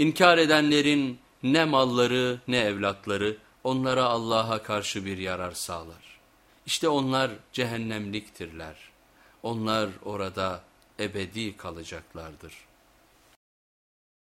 İnkar edenlerin ne malları ne evlatları onlara Allah'a karşı bir yarar sağlar. İşte onlar cehennemliktirler. Onlar orada ebedi kalacaklardır.''